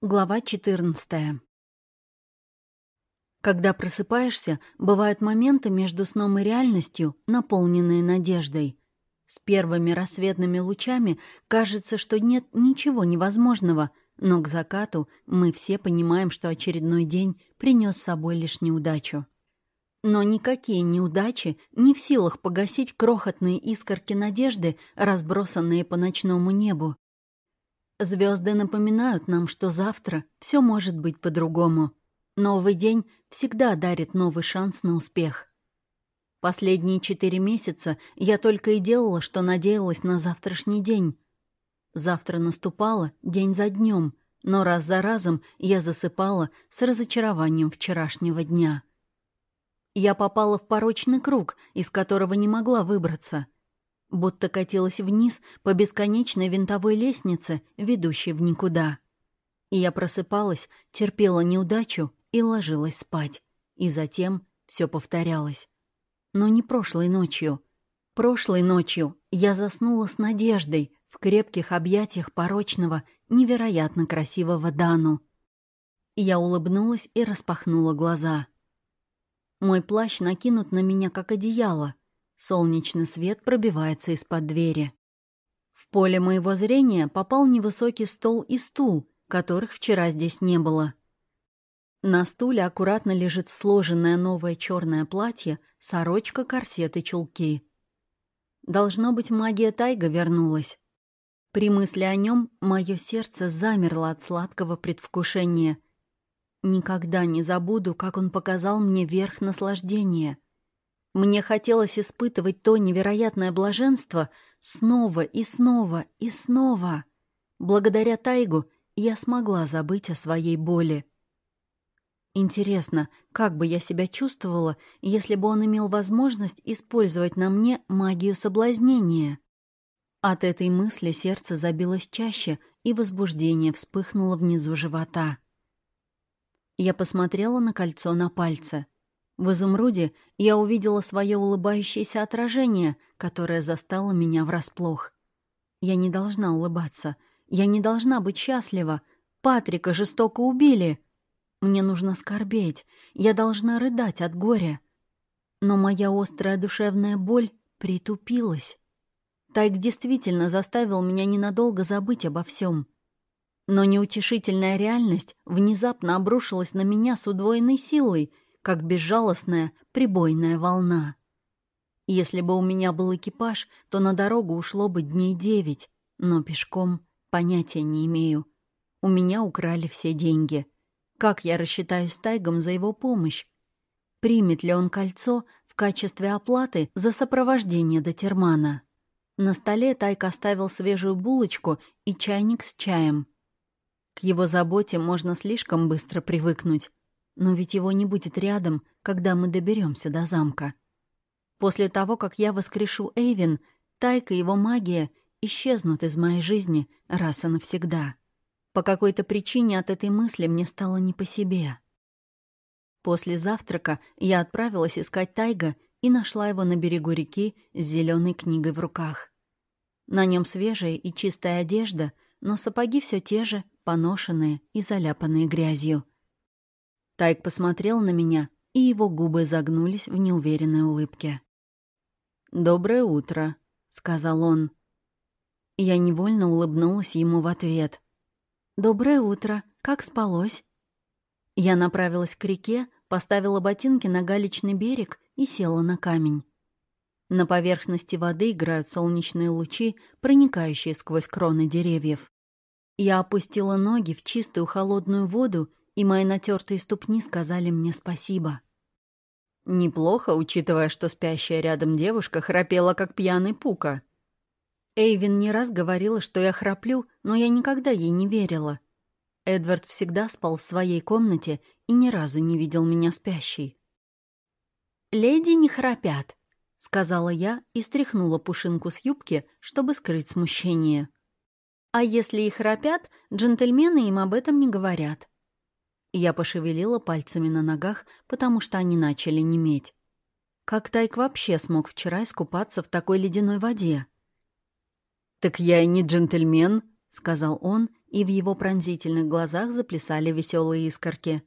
Глава 14 Когда просыпаешься, бывают моменты между сном и реальностью, наполненные надеждой. С первыми рассветными лучами кажется, что нет ничего невозможного, но к закату мы все понимаем, что очередной день принес с собой лишь неудачу. Но никакие неудачи не в силах погасить крохотные искорки надежды, разбросанные по ночному небу. Звезды напоминают нам, что завтра все может быть по-другому. Новый день всегда дарит новый шанс на успех. Последние четыре месяца я только и делала, что надеялась на завтрашний день. Завтра наступало день за днем, но раз за разом я засыпала с разочарованием вчерашнего дня. Я попала в порочный круг, из которого не могла выбраться — будто катилась вниз по бесконечной винтовой лестнице, ведущей в никуда. И я просыпалась, терпела неудачу и ложилась спать. И затем все повторялось. Но не прошлой ночью. Прошлой ночью я заснула с надеждой в крепких объятиях порочного, невероятно красивого Дану. Я улыбнулась и распахнула глаза. Мой плащ накинут на меня, как одеяло, Солнечный свет пробивается из-под двери. В поле моего зрения попал невысокий стол и стул, которых вчера здесь не было. На стуле аккуратно лежит сложенное новое черное платье, сорочка, корсет и чулки. Должно быть, магия Тайга вернулась. При мысли о нем мое сердце замерло от сладкого предвкушения. Никогда не забуду, как он показал мне верх наслаждения — мне хотелось испытывать то невероятное блаженство снова и снова и снова. Благодаря Тайгу я смогла забыть о своей боли. Интересно, как бы я себя чувствовала, если бы он имел возможность использовать на мне магию соблазнения? От этой мысли сердце забилось чаще, и возбуждение вспыхнуло внизу живота. Я посмотрела на кольцо на пальце — в изумруде я увидела свое улыбающееся отражение, которое застало меня врасплох. Я не должна улыбаться. Я не должна быть счастлива. Патрика жестоко убили. Мне нужно скорбеть. Я должна рыдать от горя. Но моя острая душевная боль притупилась. Тайк действительно заставил меня ненадолго забыть обо всем. Но неутешительная реальность внезапно обрушилась на меня с удвоенной силой — как безжалостная прибойная волна. Если бы у меня был экипаж, то на дорогу ушло бы дней девять, но пешком понятия не имею. У меня украли все деньги. Как я рассчитаюсь Тайгом за его помощь? Примет ли он кольцо в качестве оплаты за сопровождение до Термана? На столе Тайк оставил свежую булочку и чайник с чаем. К его заботе можно слишком быстро привыкнуть. Но ведь его не будет рядом, когда мы доберемся до замка. После того, как я воскрешу Эйвин, Тайка и его магия исчезнут из моей жизни раз и навсегда. По какой-то причине от этой мысли мне стало не по себе. После завтрака я отправилась искать Тайга и нашла его на берегу реки с зеленой книгой в руках. На нем свежая и чистая одежда, но сапоги все те же, поношенные и заляпанные грязью. Тайк посмотрел на меня, и его губы загнулись в неуверенной улыбке. «Доброе утро», — сказал он. Я невольно улыбнулась ему в ответ. «Доброе утро. Как спалось?» Я направилась к реке, поставила ботинки на галечный берег и села на камень. На поверхности воды играют солнечные лучи, проникающие сквозь кроны деревьев. Я опустила ноги в чистую холодную воду и мои натертые ступни сказали мне спасибо. Неплохо, учитывая, что спящая рядом девушка храпела, как пьяный пука. Эйвин не раз говорила, что я храплю, но я никогда ей не верила. Эдвард всегда спал в своей комнате и ни разу не видел меня спящей. «Леди не храпят», — сказала я и стряхнула пушинку с юбки, чтобы скрыть смущение. «А если и храпят, джентльмены им об этом не говорят». Я пошевелила пальцами на ногах, потому что они начали неметь. Как Тайк вообще смог вчера искупаться в такой ледяной воде? «Так я и не джентльмен», — сказал он и в его пронзительных глазах заплясали веселые искорки.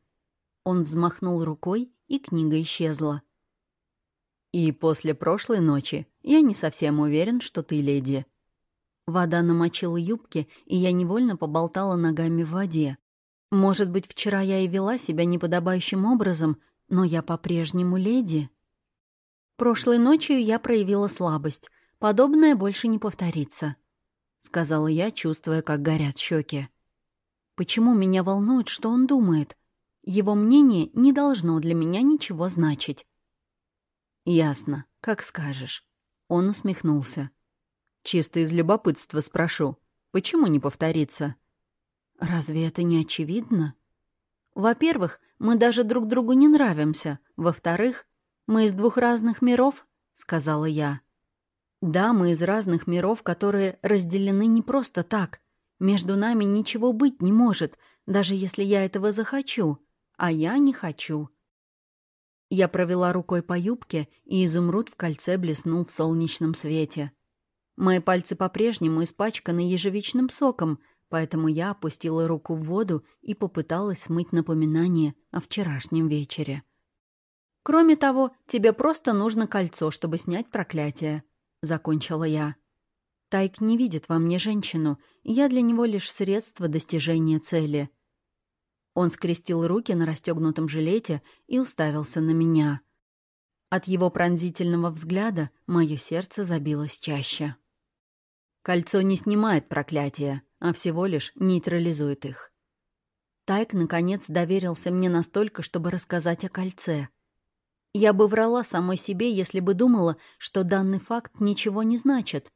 Он взмахнул рукой, и книга исчезла. «И после прошлой ночи я не совсем уверен, что ты леди». Вода намочила юбки, и я невольно поболтала ногами в воде. Может быть, вчера я и вела себя неподобающим образом, но я по-прежнему леди. Прошлой ночью я проявила слабость. Подобное больше не повторится, — сказала я, чувствуя, как горят щеки. Почему меня волнует, что он думает? Его мнение не должно для меня ничего значить. «Ясно, как скажешь». Он усмехнулся. «Чисто из любопытства спрошу, почему не повторится?» «Разве это не очевидно?» «Во-первых, мы даже друг другу не нравимся. Во-вторых, мы из двух разных миров», — сказала я. «Да, мы из разных миров, которые разделены не просто так. Между нами ничего быть не может, даже если я этого захочу а я не хочу. Я провела рукой по юбке, и изумруд в кольце блеснул в солнечном свете. Мои пальцы по-прежнему испачканы ежевичным соком, поэтому я опустила руку в воду и попыталась смыть напоминание о вчерашнем вечере. «Кроме того, тебе просто нужно кольцо, чтобы снять проклятие», — закончила я. Тайк не видит во мне женщину, и я для него лишь средство достижения цели — он скрестил руки на расстегнутом жилете и уставился на меня. От его пронзительного взгляда мое сердце забилось чаще. Кольцо не снимает проклятия, а всего лишь нейтрализует их. Тайк, наконец, доверился мне настолько, чтобы рассказать о кольце. Я бы врала самой себе, если бы думала, что данный факт ничего не значит.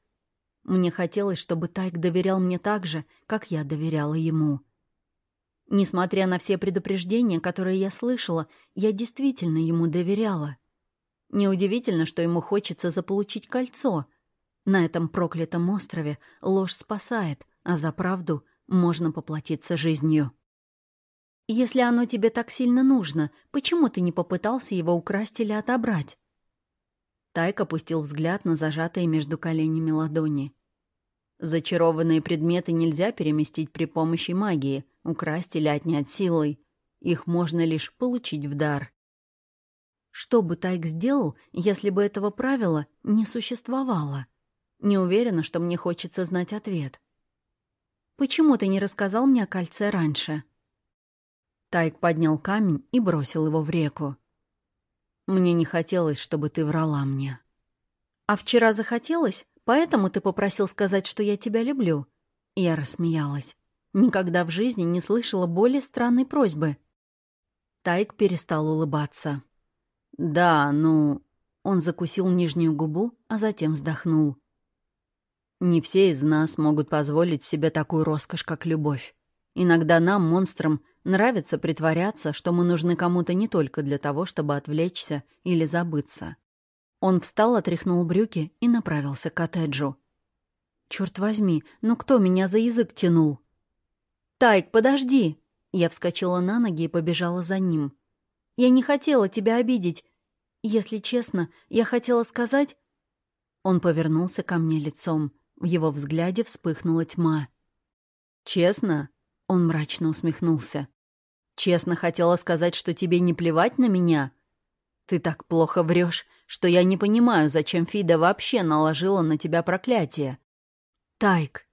Мне хотелось, чтобы Тайк доверял мне так же, как я доверяла ему. Несмотря на все предупреждения, которые я слышала, я действительно ему доверяла. Неудивительно, что ему хочется заполучить кольцо. На этом проклятом острове ложь спасает, а за правду можно поплатиться жизнью. «Если оно тебе так сильно нужно, почему ты не попытался его украсть или отобрать?» Тайк опустил взгляд на зажатые между коленями ладони. Зачарованные предметы нельзя переместить при помощи магии, украсть или отнять силой. Их можно лишь получить в дар. Что бы Тайк сделал, если бы этого правила не существовало? Не уверена, что мне хочется знать ответ. «Почему ты не рассказал мне о кольце раньше?» Тайк поднял камень и бросил его в реку. «Мне не хотелось, чтобы ты врала мне». «А вчера захотелось?» Поэтому ты попросил сказать, что я тебя люблю?» Я рассмеялась. Никогда в жизни не слышала более странной просьбы. Тайк перестал улыбаться. «Да, ну...» Он закусил нижнюю губу, а затем вздохнул. «Не все из нас могут позволить себе такую роскошь, как любовь. Иногда нам, монстрам, нравится притворяться, что мы нужны кому-то не только для того, чтобы отвлечься или забыться. Он встал, отряхнул брюки и направился к коттеджу. «Чёрт возьми, ну кто меня за язык тянул?» «Тайк, подожди!» Я вскочила на ноги и побежала за ним. «Я не хотела тебя обидеть. Если честно, я хотела сказать...» Он повернулся ко мне лицом. В его взгляде вспыхнула тьма. «Честно?» — он мрачно усмехнулся. «Честно хотела сказать, что тебе не плевать на меня? Ты так плохо врешь, что я не понимаю, зачем Фида вообще наложила на тебя проклятие. Тайк.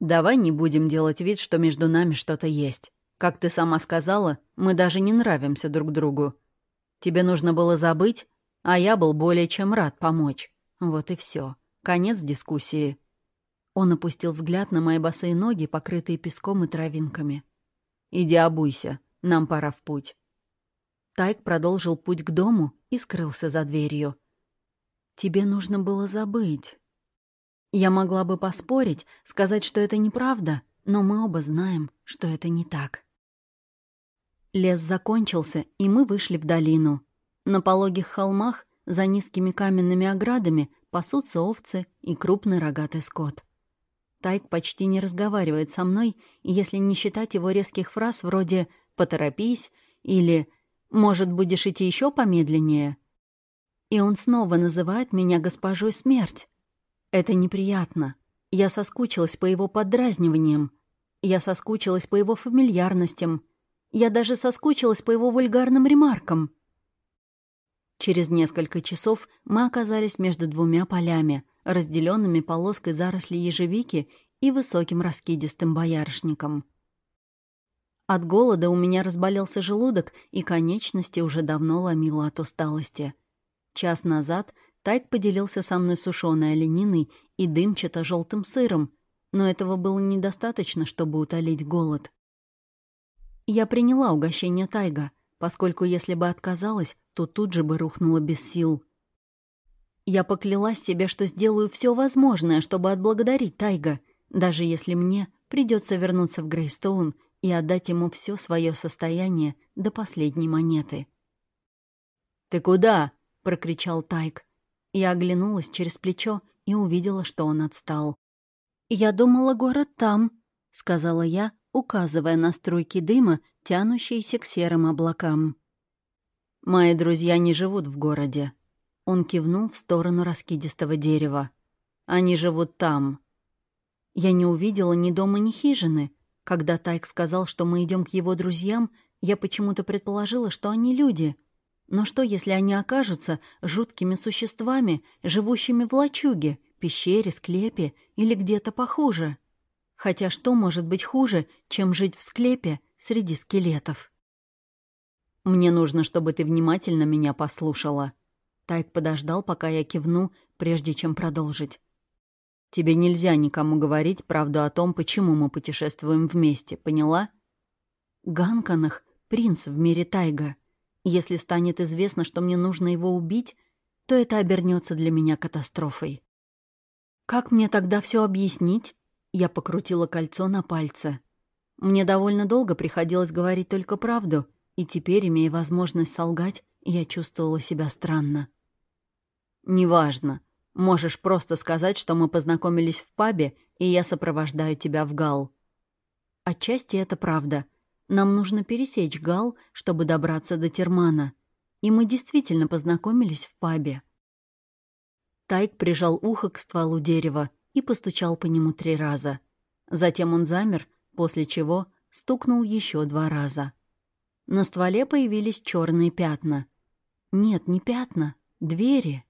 Давай не будем делать вид, что между нами что-то есть. Как ты сама сказала, мы даже не нравимся друг другу. Тебе нужно было забыть, а я был более чем рад помочь. Вот и все. Конец дискуссии. Он опустил взгляд на мои босые ноги, покрытые песком и травинками. «Иди обуйся, нам пора в путь». Тайк продолжил путь к дому и скрылся за дверью. «Тебе нужно было забыть». Я могла бы поспорить, сказать, что это неправда, но мы оба знаем, что это не так. Лес закончился, и мы вышли в долину. На пологих холмах за низкими каменными оградами пасутся овцы и крупный рогатый скот. Тайк почти не разговаривает со мной, если не считать его резких фраз вроде «поторопись» или может, будешь идти еще помедленнее?» И он снова называет меня госпожой смерть. Это неприятно. Я соскучилась по его подразниваниям. Я соскучилась по его фамильярностям. Я даже соскучилась по его вульгарным ремаркам. Через несколько часов мы оказались между двумя полями, разделенными полоской зарослей ежевики и высоким раскидистым боярышником. От голода у меня разболелся желудок, и конечности уже давно ломило от усталости. Час назад Тайк поделился со мной сушеной олениной и дымчато желтым сыром, но этого было недостаточно, чтобы утолить голод. Я приняла угощение Тайга, поскольку если бы отказалась, то тут же бы рухнула без сил. Я поклялась себе, что сделаю все возможное, чтобы отблагодарить Тайга, даже если мне придется вернуться в Грейстоун и отдать ему все свое состояние до последней монеты. «Ты куда?» — прокричал Тайг. Я оглянулась через плечо и увидела, что он отстал. «Я думала, город там», — сказала я, указывая на струйки дыма, тянущиеся к серым облакам. «Мои друзья не живут в городе». Он кивнул в сторону раскидистого дерева. «Они живут там». Я не увидела ни дома, ни хижины. Когда Тайк сказал, что мы идем к его друзьям, я почему-то предположила, что они люди. Но что, если они окажутся жуткими существами, живущими в лачуге, пещере, склепе или где-то похуже? Хотя что может быть хуже, чем жить в склепе среди скелетов? «Мне нужно, чтобы ты внимательно меня послушала». Тайк подождал, пока я кивну, прежде чем продолжить. Тебе нельзя никому говорить правду о том, почему мы путешествуем вместе, поняла? Ганканах — принц в мире тайга. Если станет известно, что мне нужно его убить, то это обернется для меня катастрофой. Как мне тогда все объяснить? Я покрутила кольцо на пальце. Мне довольно долго приходилось говорить только правду, и теперь, имея возможность солгать, я чувствовала себя странно. «Неважно», Можешь просто сказать, что мы познакомились в пабе, и я сопровождаю тебя в Гал. Отчасти это правда. Нам нужно пересечь Гал, чтобы добраться до Термана. И мы действительно познакомились в пабе. Тайк прижал ухо к стволу дерева и постучал по нему три раза. Затем он замер, после чего стукнул еще два раза. На стволе появились черные пятна. Нет, не пятна, двери.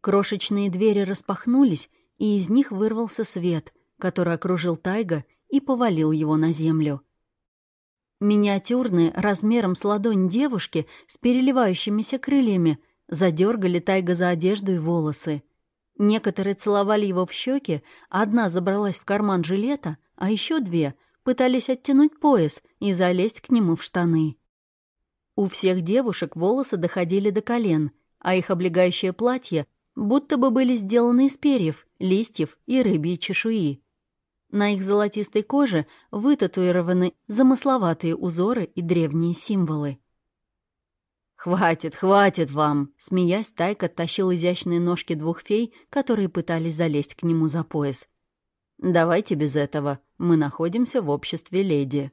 Крошечные двери распахнулись, и из них вырвался свет, который окружил Тайга и повалил его на землю. Миниатюрные, размером с ладонь девушки с переливающимися крыльями, задергали Тайга за одежду и волосы. Некоторые целовали его в щеки, одна забралась в карман жилета, а еще две пытались оттянуть пояс и залезть к нему в штаны. У всех девушек волосы доходили до колен, а их облегающее платье будто бы были сделаны из перьев, листьев и рыбьей чешуи. На их золотистой коже вытатуированы замысловатые узоры и древние символы. «Хватит, хватит вам!» Смеясь, Тайка тащил изящные ножки двух фей, которые пытались залезть к нему за пояс. «Давайте без этого. Мы находимся в обществе леди».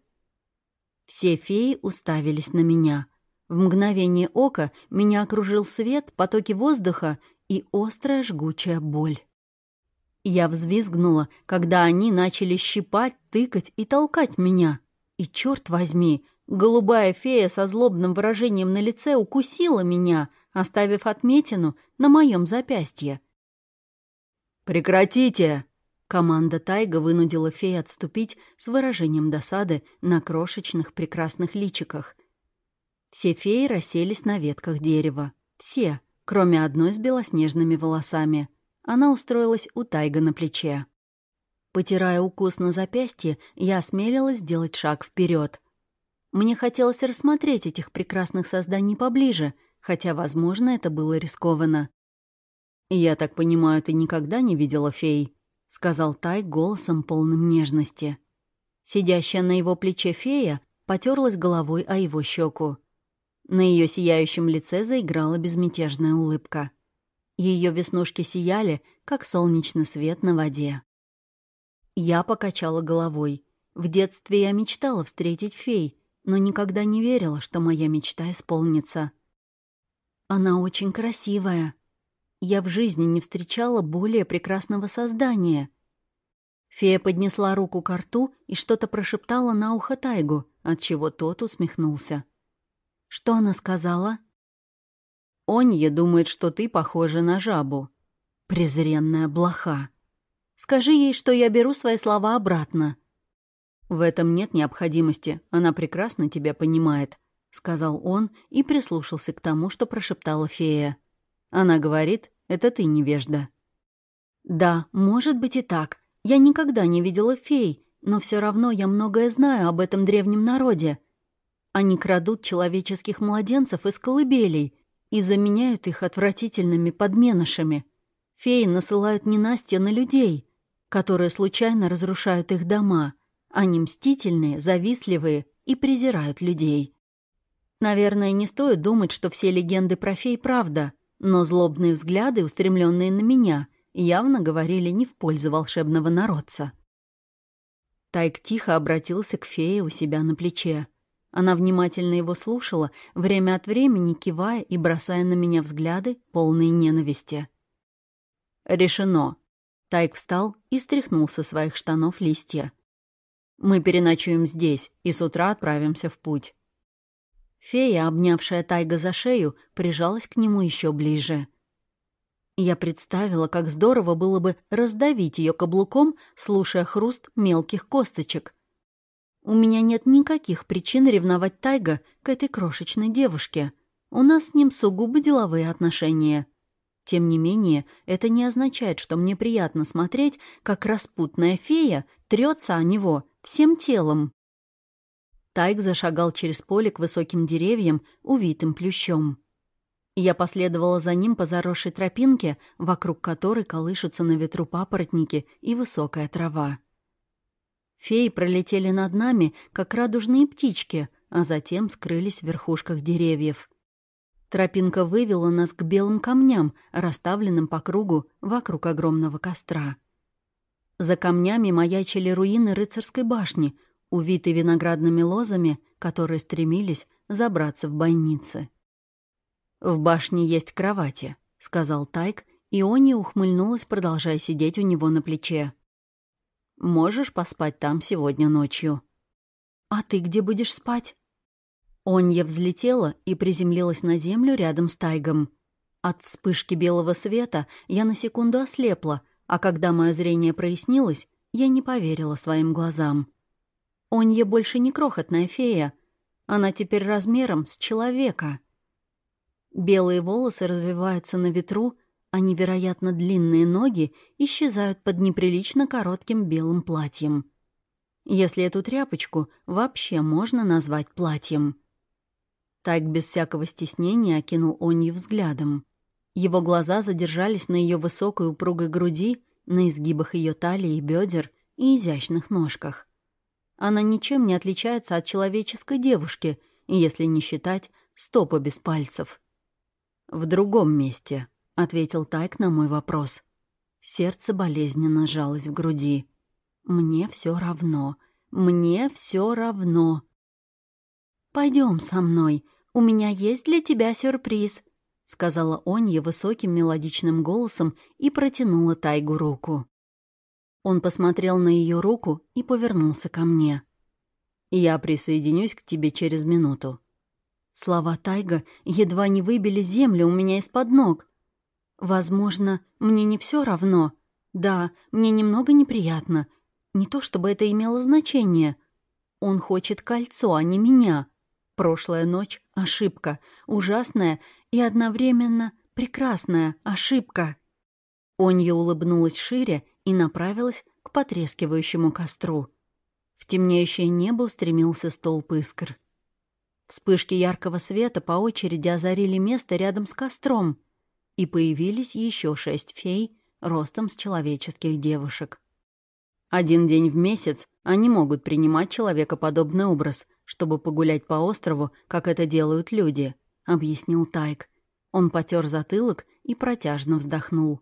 Все феи уставились на меня. В мгновение ока меня окружил свет, потоки воздуха и острая жгучая боль. Я взвизгнула, когда они начали щипать, тыкать и толкать меня. И, черт возьми, голубая фея со злобным выражением на лице укусила меня, оставив отметину на моем запястье. «Прекратите!» Команда Тайга вынудила фея отступить с выражением досады на крошечных прекрасных личиках. Все феи расселись на ветках дерева. Все, кроме одной с белоснежными волосами. Она устроилась у Тайга на плече. Потирая укус на запястье, я осмелилась сделать шаг вперед. Мне хотелось рассмотреть этих прекрасных созданий поближе, хотя, возможно, это было рискованно. «Я так понимаю, ты никогда не видела фей?» — сказал Тай голосом полным нежности. Сидящая на его плече фея потерлась головой о его щеку. На ее сияющем лице заиграла безмятежная улыбка. Ее веснушки сияли, как солнечный свет на воде. Я покачала головой. В детстве я мечтала встретить фей, но никогда не верила, что моя мечта исполнится. Она очень красивая. Я в жизни не встречала более прекрасного создания. Фея поднесла руку к рту и что-то прошептала на ухо Тайгу, отчего тот усмехнулся. «Что она сказала?» «Онье думает, что ты похожа на жабу». «Презренная блоха. Скажи ей, что я беру свои слова обратно». «В этом нет необходимости, она прекрасно тебя понимает», — сказал он и прислушался к тому, что прошептала фея. Она говорит, это ты невежда. «Да, может быть и так. Я никогда не видела фей, но все равно я многое знаю об этом древнем народе. Они крадут человеческих младенцев из колыбелей и заменяют их отвратительными подменышами. Феи насылают ненастья на людей, которые случайно разрушают их дома. Они мстительные, завистливые и презирают людей. Наверное, не стоит думать, что все легенды про фей — правда, но злобные взгляды, устремленные на меня, явно говорили не в пользу волшебного народца. Тайк тихо обратился к фее у себя на плече. Она внимательно его слушала, время от времени кивая и бросая на меня взгляды, полные ненависти. «Решено». Тайк встал и стряхнул со своих штанов листья. «Мы переночуем здесь и с утра отправимся в путь». Фея, обнявшая Тайга за шею, прижалась к нему еще ближе. Я представила, как здорово было бы раздавить ее каблуком, слушая хруст мелких косточек. У меня нет никаких причин ревновать Тайга к этой крошечной девушке. У нас с ним сугубо деловые отношения. Тем не менее, это не означает, что мне приятно смотреть, как распутная фея трется о него всем телом. Тайг зашагал через поле к высоким деревьям, увитым плющом. Я последовала за ним по заросшей тропинке, вокруг которой колышутся на ветру папоротники и высокая трава. Феи пролетели над нами, как радужные птички, а затем скрылись в верхушках деревьев. Тропинка вывела нас к белым камням, расставленным по кругу вокруг огромного костра. За камнями маячили руины рыцарской башни, увитые виноградными лозами, которые стремились забраться в бойницы. «В башне есть кровати», — сказал Тайк, и Они ухмыльнулась, продолжая сидеть у него на плече. «Можешь поспать там сегодня ночью». «А ты где будешь спать?» Онья взлетела и приземлилась на землю рядом с Тайгом. От вспышки белого света я на секунду ослепла, а когда мое зрение прояснилось, я не поверила своим глазам. Онья больше не крохотная фея. Она теперь размером с человека. Белые волосы развиваются на ветру, а невероятно длинные ноги исчезают под неприлично коротким белым платьем. Если эту тряпочку вообще можно назвать платьем. Тайк без всякого стеснения окинул Онью взглядом. Его глаза задержались на ее высокой упругой груди, на изгибах ее талии и бедер и изящных ножках. Она ничем не отличается от человеческой девушки, если не считать стопа без пальцев. «В другом месте», — ответил Тайк на мой вопрос. Сердце болезненно сжалось в груди. «Мне все равно. Мне все равно». Пойдем со мной. У меня есть для тебя сюрприз», — сказала Онья высоким мелодичным голосом и протянула Тайгу руку. Он посмотрел на ее руку и повернулся ко мне. «Я присоединюсь к тебе через минуту. Слова Тайга едва не выбили землю у меня из-под ног. Возможно, мне не все равно. Да, мне немного неприятно. Не то чтобы это имело значение. Он хочет кольцо, а не меня. Прошлая ночь — ошибка. Ужасная и одновременно прекрасная ошибка. Онья улыбнулась шире и направилась к потрескивающему костру. В темнеющее небо устремился столб искр. Вспышки яркого света по очереди озарили место рядом с костром, и появились еще шесть фей ростом с человеческих девушек. Один день в месяц они могут принимать человекоподобный образ, чтобы погулять по острову, как это делают люди, — объяснил Тайк. Он потер затылок и протяжно вздохнул.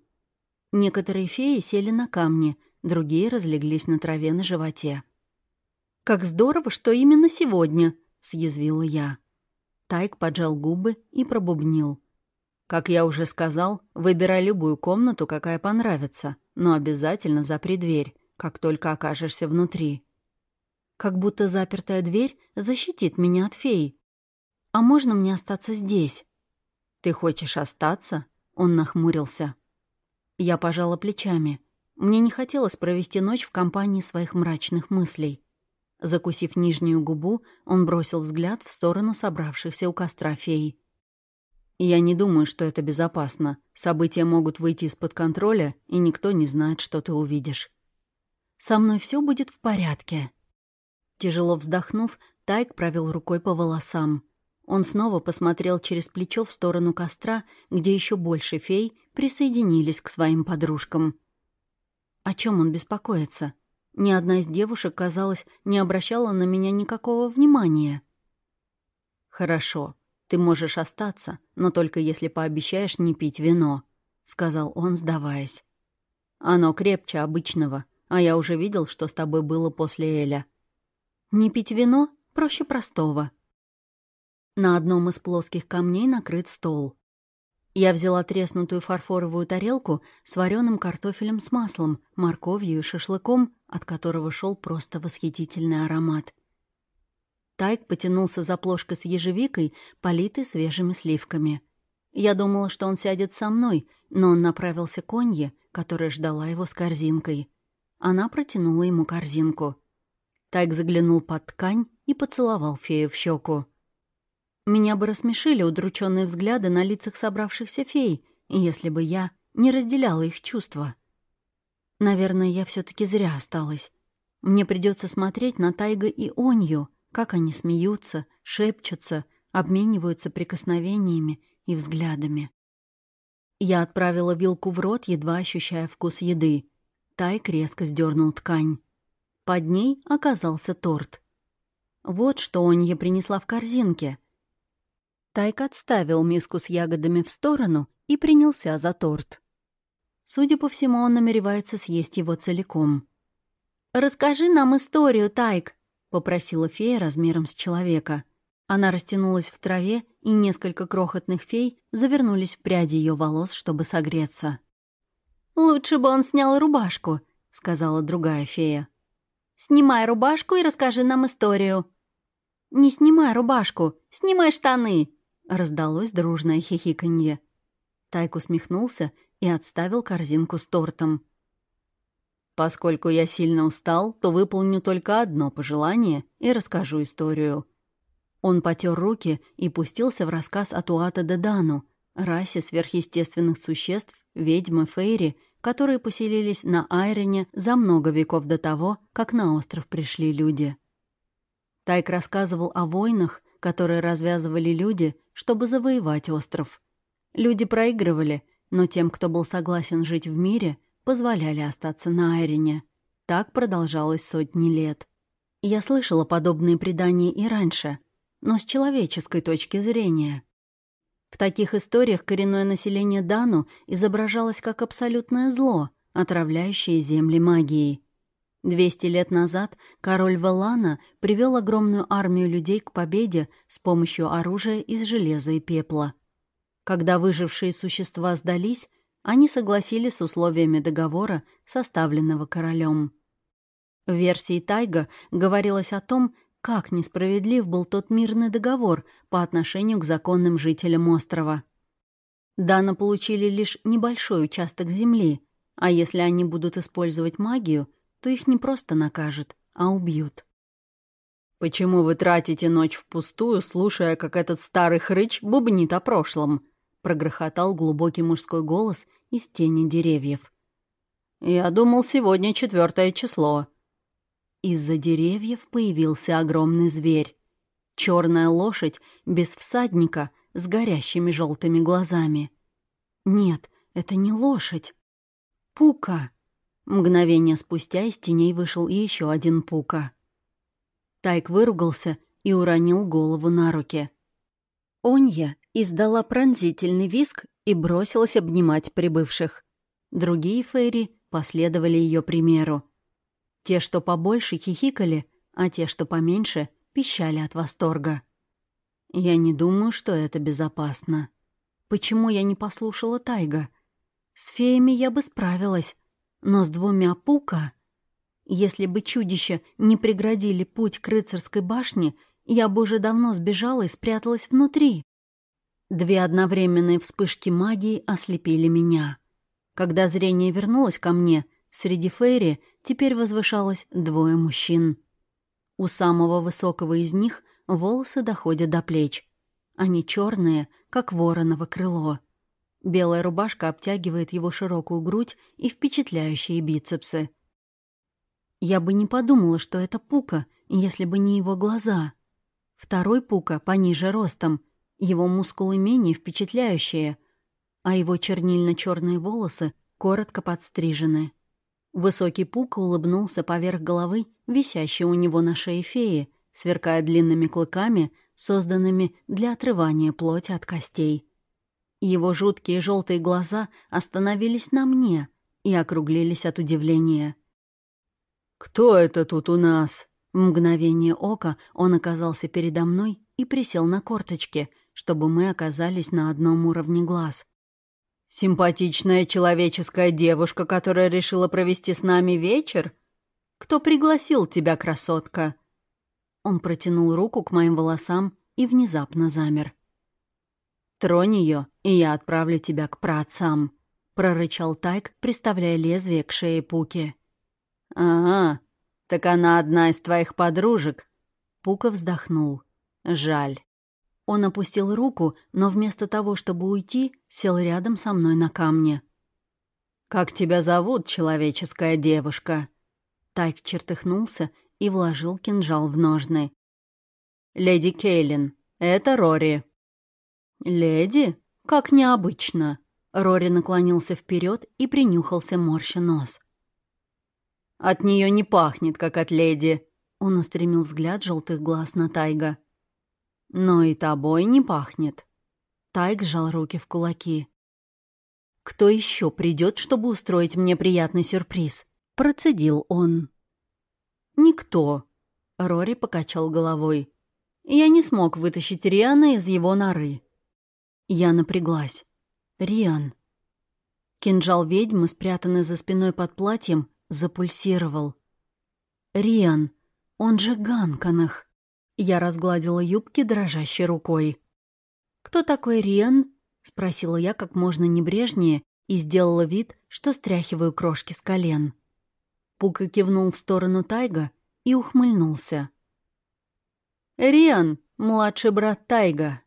Некоторые феи сели на камни, другие разлеглись на траве на животе. «Как здорово, что именно сегодня!» — съязвила я. Тайк поджал губы и пробубнил. «Как я уже сказал, выбирай любую комнату, какая понравится, но обязательно запри дверь. как только окажешься внутри. Как будто запертая дверь защитит меня от фей. А можно мне остаться здесь? Ты хочешь остаться? Он нахмурился. Я пожала плечами. Мне не хотелось провести ночь в компании своих мрачных мыслей. Закусив нижнюю губу, он бросил взгляд в сторону собравшихся у костра фей. «Я не думаю, что это безопасно. События могут выйти из-под контроля, и никто не знает, что ты увидишь». «Со мной все будет в порядке». Тяжело вздохнув, Тайк провел рукой по волосам. Он снова посмотрел через плечо в сторону костра, где еще больше фей присоединились к своим подружкам. О чем он беспокоится? Ни одна из девушек, казалось, не обращала на меня никакого внимания. «Хорошо, ты можешь остаться, но только если пообещаешь не пить вино», — сказал он, сдаваясь. «Оно крепче обычного, а я уже видел, что с тобой было после Эля». «Не пить вино проще простого». На одном из плоских камней накрыт стол. Я взяла треснутую фарфоровую тарелку с вареным картофелем с маслом, морковью и шашлыком, от которого шел просто восхитительный аромат. Тайк потянулся за плошкой с ежевикой, политой свежими сливками. Я думала, что он сядет со мной, но он направился к Онье, которая ждала его с корзинкой. Она протянула ему корзинку. Тайк заглянул под ткань и поцеловал фею в щеку. Меня бы рассмешили удрученные взгляды на лицах собравшихся фей, если бы я не разделяла их чувства. Наверное, я все таки зря осталась. Мне придется смотреть на Тайга и Онью, как они смеются, шепчутся, обмениваются прикосновениями и взглядами. Я отправила вилку в рот, едва ощущая вкус еды. Тайк резко сдернул ткань. Под ней оказался торт. Вот что Онья принесла в корзинке. Тайк отставил миску с ягодами в сторону и принялся за торт. Судя по всему, он намеревается съесть его целиком. «Расскажи нам историю, Тайк», — попросила фея размером с человека. Она растянулась в траве, и несколько крохотных фей завернулись в пряди ее волос, чтобы согреться. «Лучше бы он снял рубашку», — сказала другая фея. «Снимай рубашку и расскажи нам историю». «Не снимай рубашку, снимай штаны», Раздалось дружное хихиканье. Тайк усмехнулся и отставил корзинку с тортом. «Поскольку я сильно устал, то выполню только одно пожелание и расскажу историю». Он потер руки и пустился в рассказ о Туата Дедану, расе сверхъестественных существ, ведьмы Фейри, которые поселились на Айрене за много веков до того, как на остров пришли люди. Тайк рассказывал о войнах, которые развязывали люди, чтобы завоевать остров. Люди проигрывали, но тем, кто был согласен жить в мире, позволяли остаться на Айрене. Так продолжалось сотни лет. Я слышала подобные предания и раньше, но с человеческой точки зрения. В таких историях коренное население Дану изображалось как абсолютное зло, отравляющее земли магией. Двести лет назад король Велана привел огромную армию людей к победе с помощью оружия из железа и пепла. Когда выжившие существа сдались, они согласились с условиями договора, составленного королем. В версии Тайга говорилось о том, как несправедлив был тот мирный договор по отношению к законным жителям острова. Дана получили лишь небольшой участок земли, а если они будут использовать магию — то их не просто накажут, а убьют. «Почему вы тратите ночь впустую, слушая, как этот старый хрыч бубнит о прошлом?» — прогрохотал глубокий мужской голос из тени деревьев. «Я думал, сегодня четвертое число». Из-за деревьев появился огромный зверь. Черная лошадь без всадника с горящими желтыми глазами. Нет, это не лошадь. Пука. Мгновение спустя из теней вышел еще один пука. Тайк выругался и уронил голову на руки. Онья издала пронзительный виск и бросилась обнимать прибывших. Другие фейри последовали ее примеру. Те, что побольше, хихикали, а те, что поменьше, пищали от восторга. Я не думаю, что это безопасно. Почему я не послушала Тайга? С феями я бы справилась, но с двумя пука... Если бы чудища не преградили путь к рыцарской башне, я бы уже давно сбежала и спряталась внутри. Две одновременные вспышки магии ослепили меня. Когда зрение вернулось ко мне, среди Фейри теперь возвышалось двое мужчин. У самого высокого из них волосы доходят до плеч. Они черные, как вороново крыло. Белая рубашка обтягивает его широкую грудь и впечатляющие бицепсы. Я бы не подумала, что это Пука, если бы не его глаза. Второй Пука пониже ростом, его мускулы менее впечатляющие, а его чернильно-черные волосы коротко подстрижены. Высокий Пука улыбнулся поверх головы, висящей у него на шее феи, сверкая длинными клыками, созданными для отрывания плоти от костей. Его жуткие желтые глаза остановились на мне и округлились от удивления. «Кто это тут у нас?» В мгновение ока он оказался передо мной и присел на корточки, чтобы мы оказались на одном уровне глаз. «Симпатичная человеческая девушка, которая решила провести с нами вечер? Кто пригласил тебя, красотка?» Он протянул руку к моим волосам и внезапно замер. «Тронь ее, и я отправлю тебя к праотцам», — прорычал Тайк, приставляя лезвие к шее Пуки. «Ага, так она одна из твоих подружек». Пука вздохнул. «Жаль». Он опустил руку, но вместо того, чтобы уйти, сел рядом со мной на камне. «Как тебя зовут, человеческая девушка?» Тайк чертыхнулся и вложил кинжал в ножны. «Леди Кейлин, это Рори». «Леди? Как необычно!» Рори наклонился вперед и принюхался морща нос. «От нее не пахнет, как от леди!» Он устремил взгляд желтых глаз на Тайга. «Но и тобой не пахнет!» Тайг сжал руки в кулаки. «Кто еще придет, чтобы устроить мне приятный сюрприз?» Процедил он. «Никто», — Рори покачал головой. «Я не смог вытащить Риана из его норы. Я напряглась. Риан. Кинжал ведьмы, спрятанный за спиной под платьем, запульсировал. Риан. Он же Ганканах. Я разгладила юбки дрожащей рукой. «Кто такой Риан?» — спросила я как можно небрежнее и сделала вид, что стряхиваю крошки с колен. Пука кивнул в сторону Тайга и ухмыльнулся. «Риан — младший брат Тайга»,